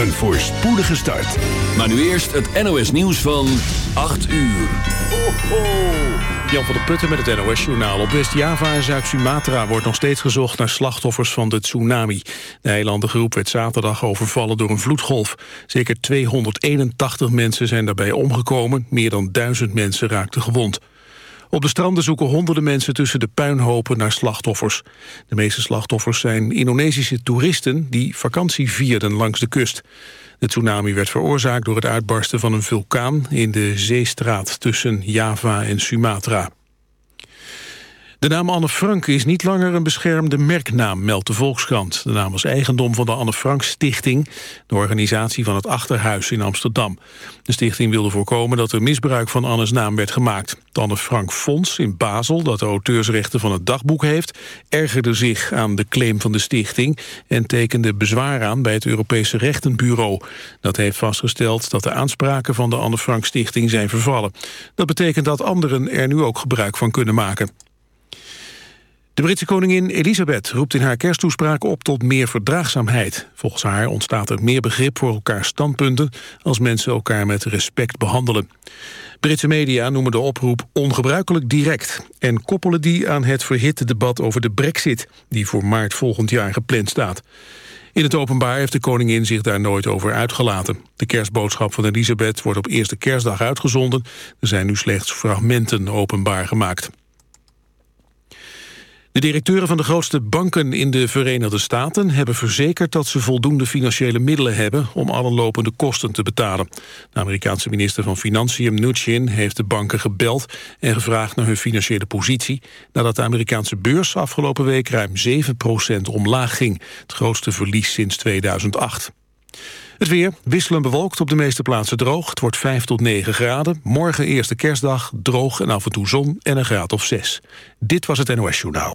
een voorspoedige start. Maar nu eerst het NOS nieuws van 8 uur. Ho, ho. Jan van der Putten met het NOS-journaal. Op West-Java en Zuid-Sumatra wordt nog steeds gezocht naar slachtoffers van de tsunami. De eilandengroep werd zaterdag overvallen door een vloedgolf. Zeker 281 mensen zijn daarbij omgekomen. Meer dan 1000 mensen raakten gewond. Op de stranden zoeken honderden mensen tussen de puinhopen naar slachtoffers. De meeste slachtoffers zijn Indonesische toeristen die vakantie vierden langs de kust. De tsunami werd veroorzaakt door het uitbarsten van een vulkaan in de zeestraat tussen Java en Sumatra. De naam Anne Frank is niet langer een beschermde merknaam, meldt de Volkskrant. De naam was eigendom van de Anne Frank Stichting, de organisatie van het Achterhuis in Amsterdam. De stichting wilde voorkomen dat er misbruik van Annes naam werd gemaakt. Het Anne Frank Fonds in Basel, dat de auteursrechten van het dagboek heeft, ergerde zich aan de claim van de stichting en tekende bezwaar aan bij het Europese Rechtenbureau. Dat heeft vastgesteld dat de aanspraken van de Anne Frank Stichting zijn vervallen. Dat betekent dat anderen er nu ook gebruik van kunnen maken. De Britse koningin Elisabeth roept in haar kersttoespraak op tot meer verdraagzaamheid. Volgens haar ontstaat er meer begrip voor elkaars standpunten als mensen elkaar met respect behandelen. Britse media noemen de oproep ongebruikelijk direct en koppelen die aan het verhitte debat over de brexit die voor maart volgend jaar gepland staat. In het openbaar heeft de koningin zich daar nooit over uitgelaten. De kerstboodschap van Elisabeth wordt op eerste kerstdag uitgezonden. Er zijn nu slechts fragmenten openbaar gemaakt. De directeuren van de grootste banken in de Verenigde Staten hebben verzekerd dat ze voldoende financiële middelen hebben om alle lopende kosten te betalen. De Amerikaanse minister van Financiën Mnuchin heeft de banken gebeld en gevraagd naar hun financiële positie nadat de Amerikaanse beurs afgelopen week ruim 7% omlaag ging, het grootste verlies sinds 2008. Het weer wisselen bewolkt op de meeste plaatsen droog. Het wordt 5 tot 9 graden. Morgen eerste kerstdag, droog en af en toe zon en een graad of 6. Dit was het NOS Journaal.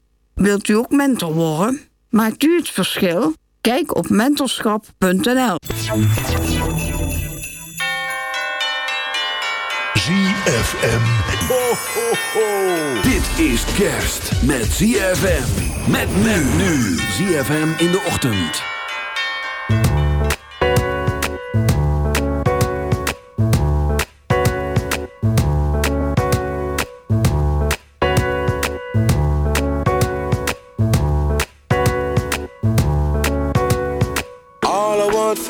Wilt u ook mentor worden? Maakt u het verschil? Kijk op mentorschap.nl. ZFM. Ho, ho, ho. Dit is kerst met ZFM. Met men nu. ZFM in de ochtend.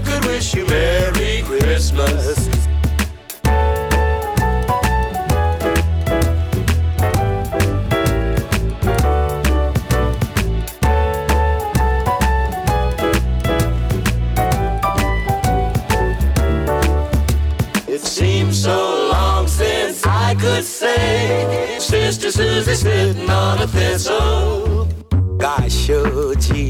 I could wish you Merry Christmas. It seems so long since I could say, Sister Susie sitting on a thistle. Gosh, oh gee,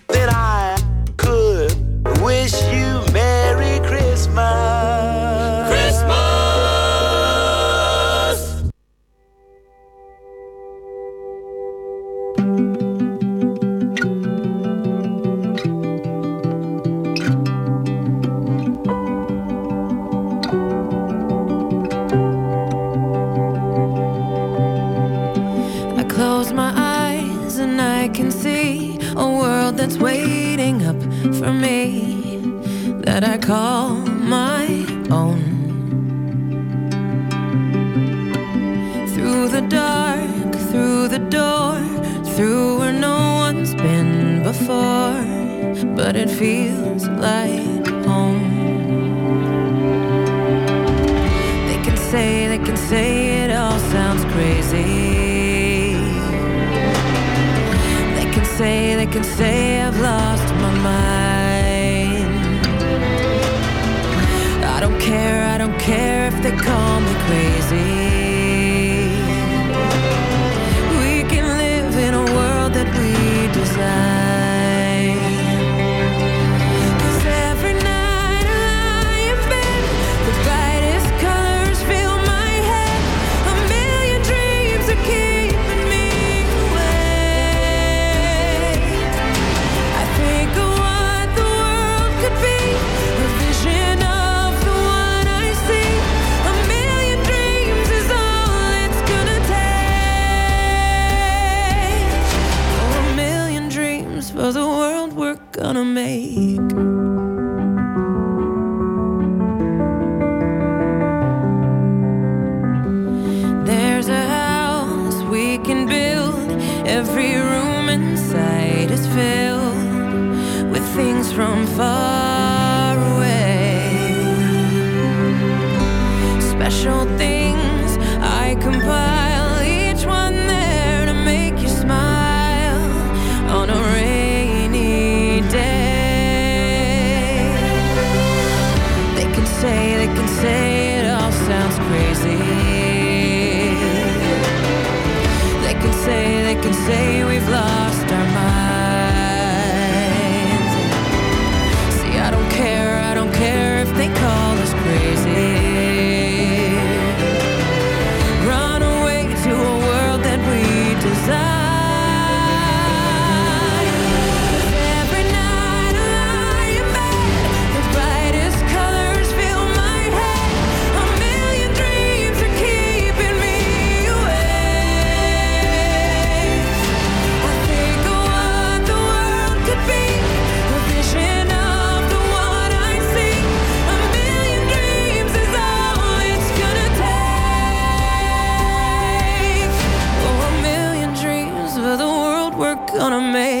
inside is filled with things from far away. Special things I compile, each one there to make you smile on a rainy day. They can say, they can say it all sounds crazy. They can say, they can say gonna make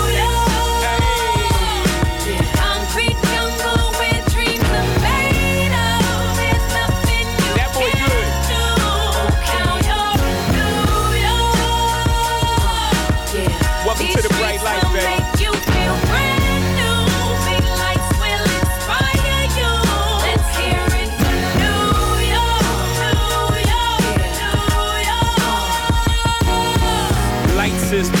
York,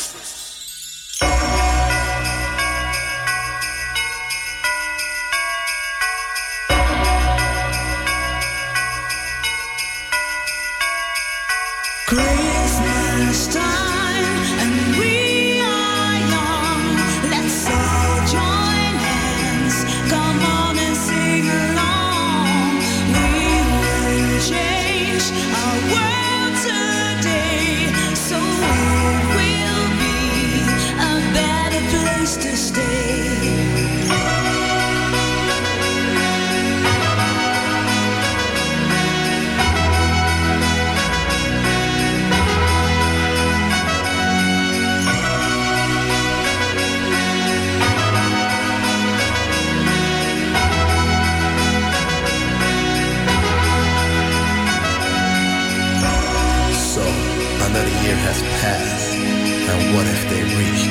another year has passed, and what if they reach?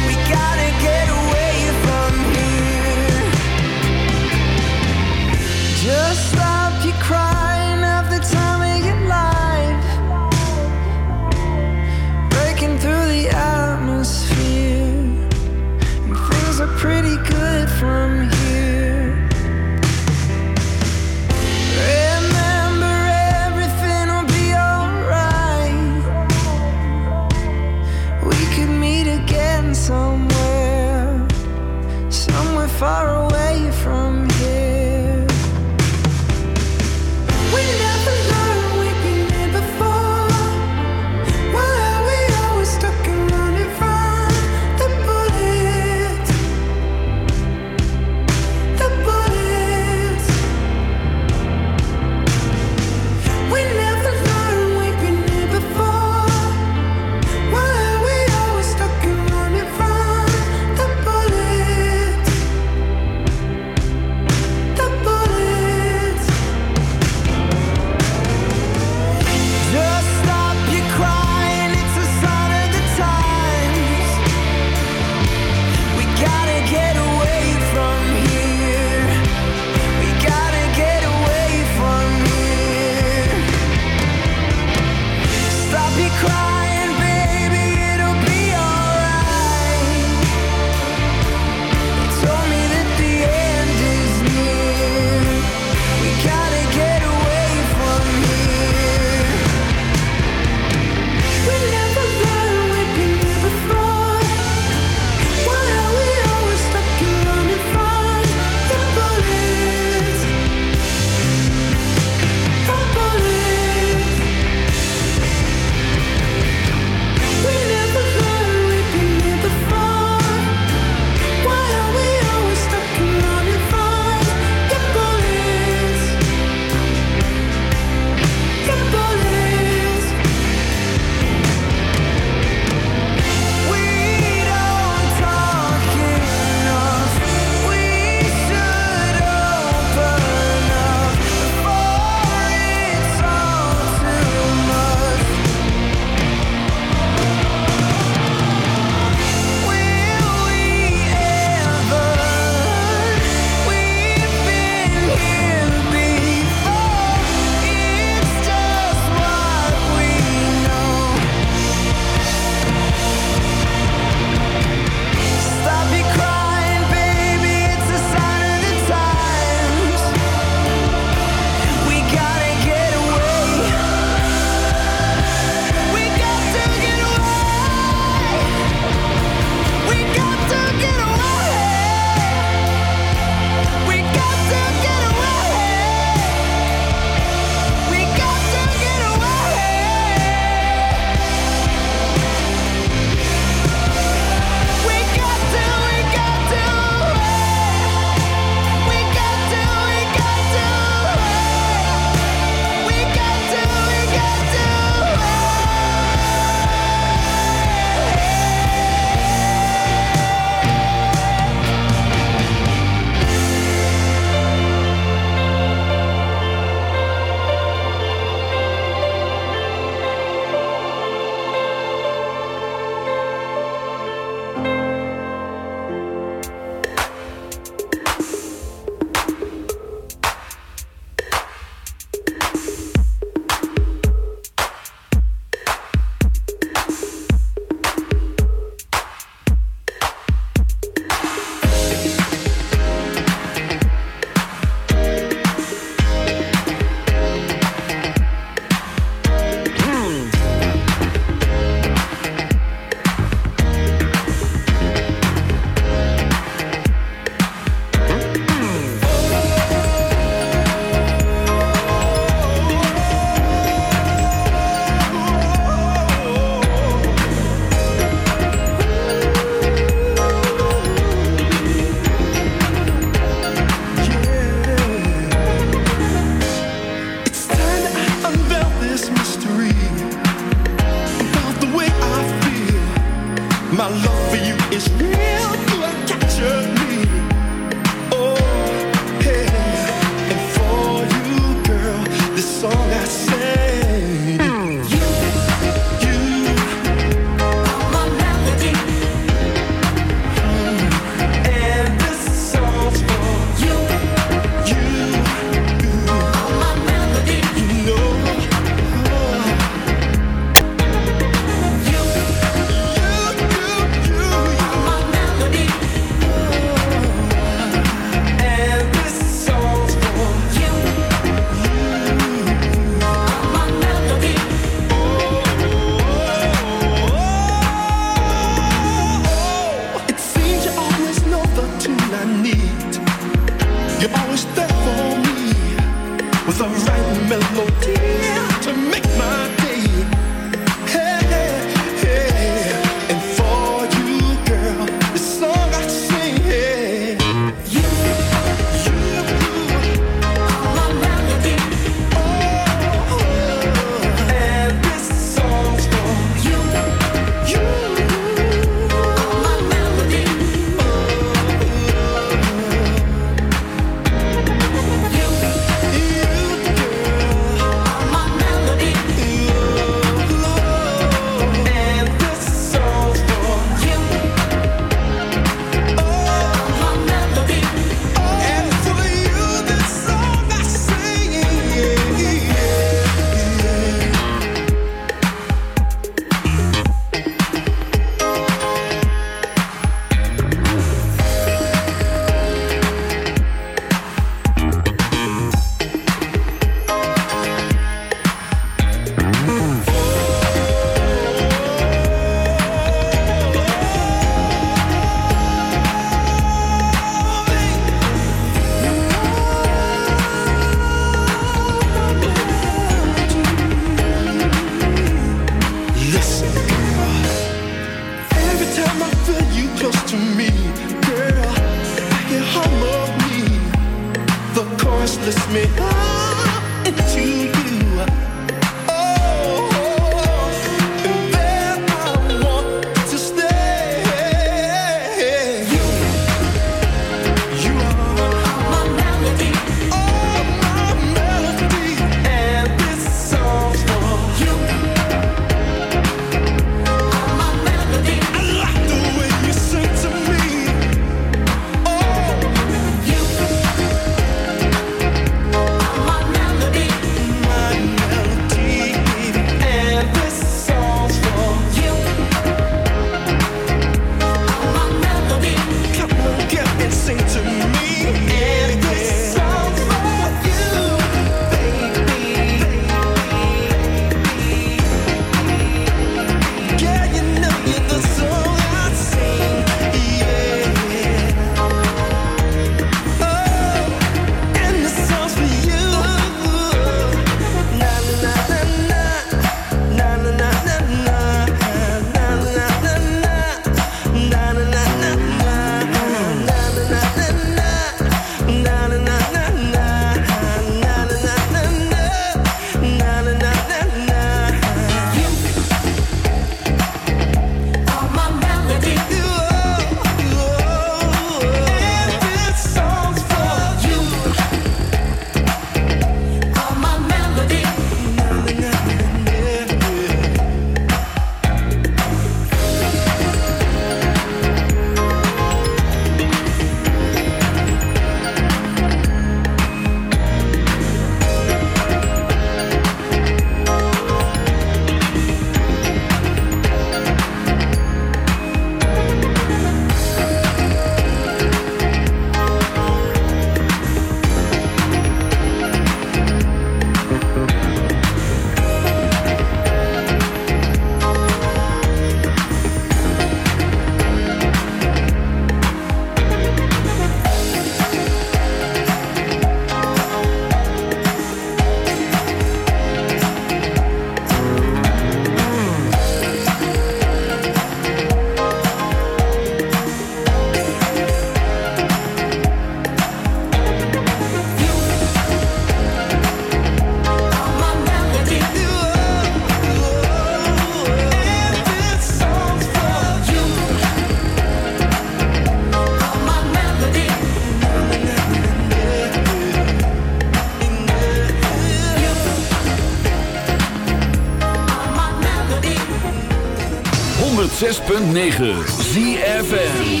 106.9 ZFN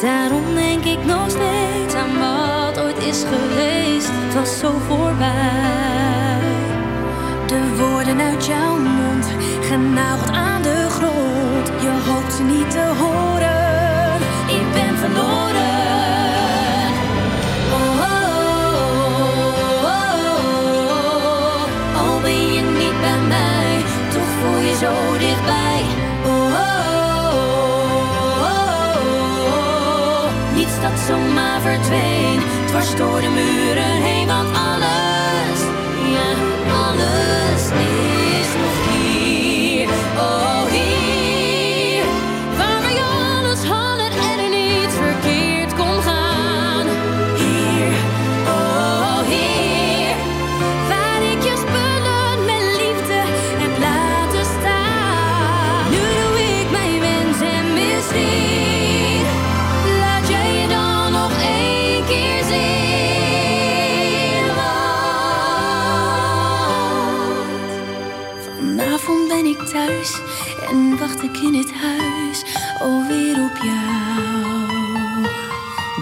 Daarom denk ik nog steeds aan wat ooit is geweest. Het was zo voorbij. De woorden uit jouw mond, genageld aan de grond. Je hoopt ze niet te horen. Verdween, dwars door de muren heen,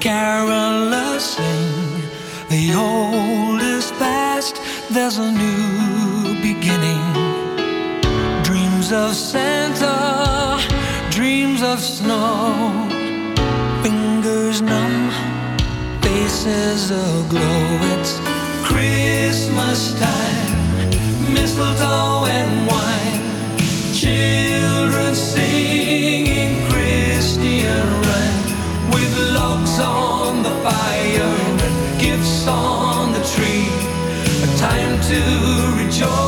carolers sing. The old is past, there's a new beginning. Dreams of Santa, dreams of snow. Fingers numb, faces aglow. It's Christmas time, mistletoe and wine. Children to rejoice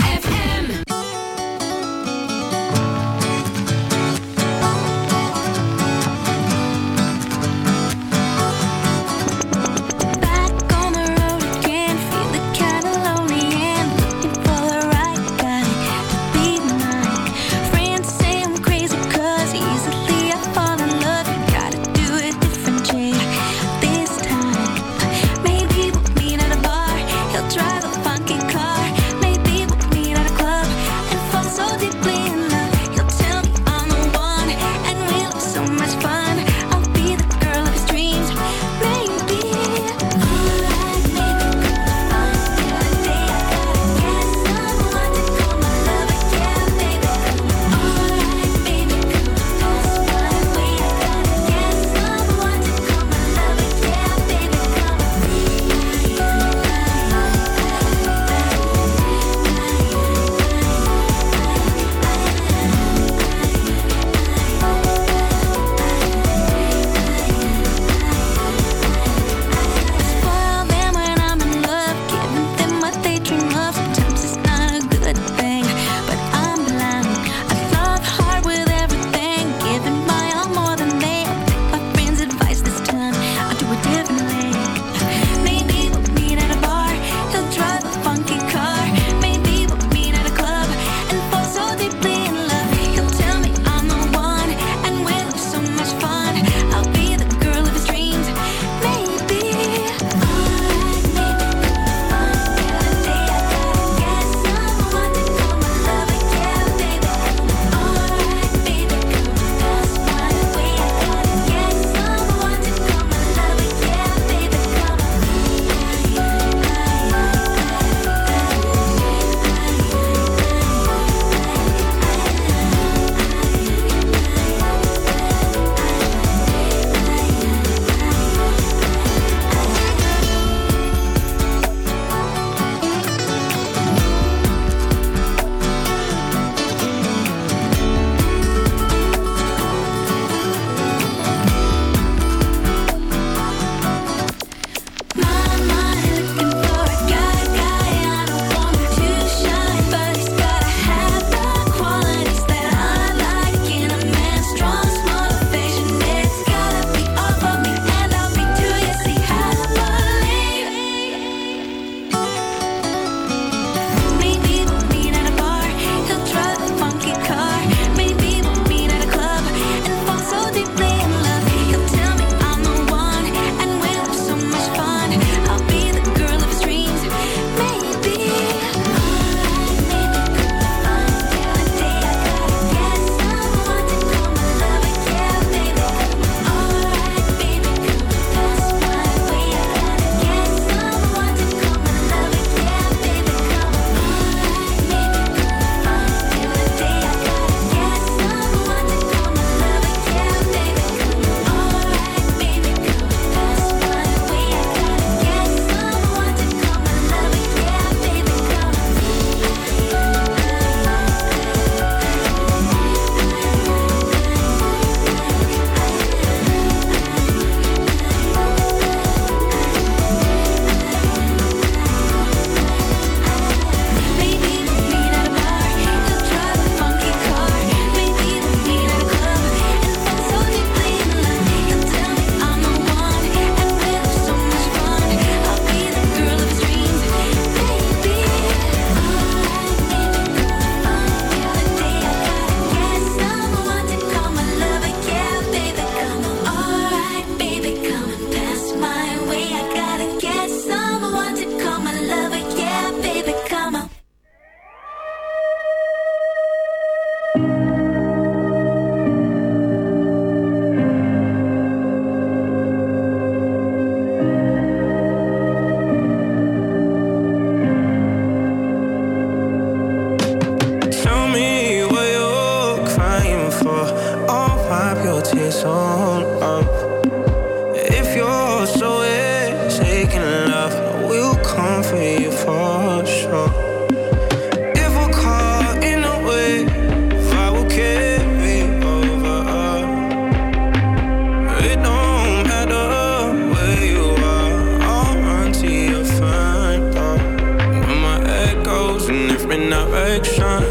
different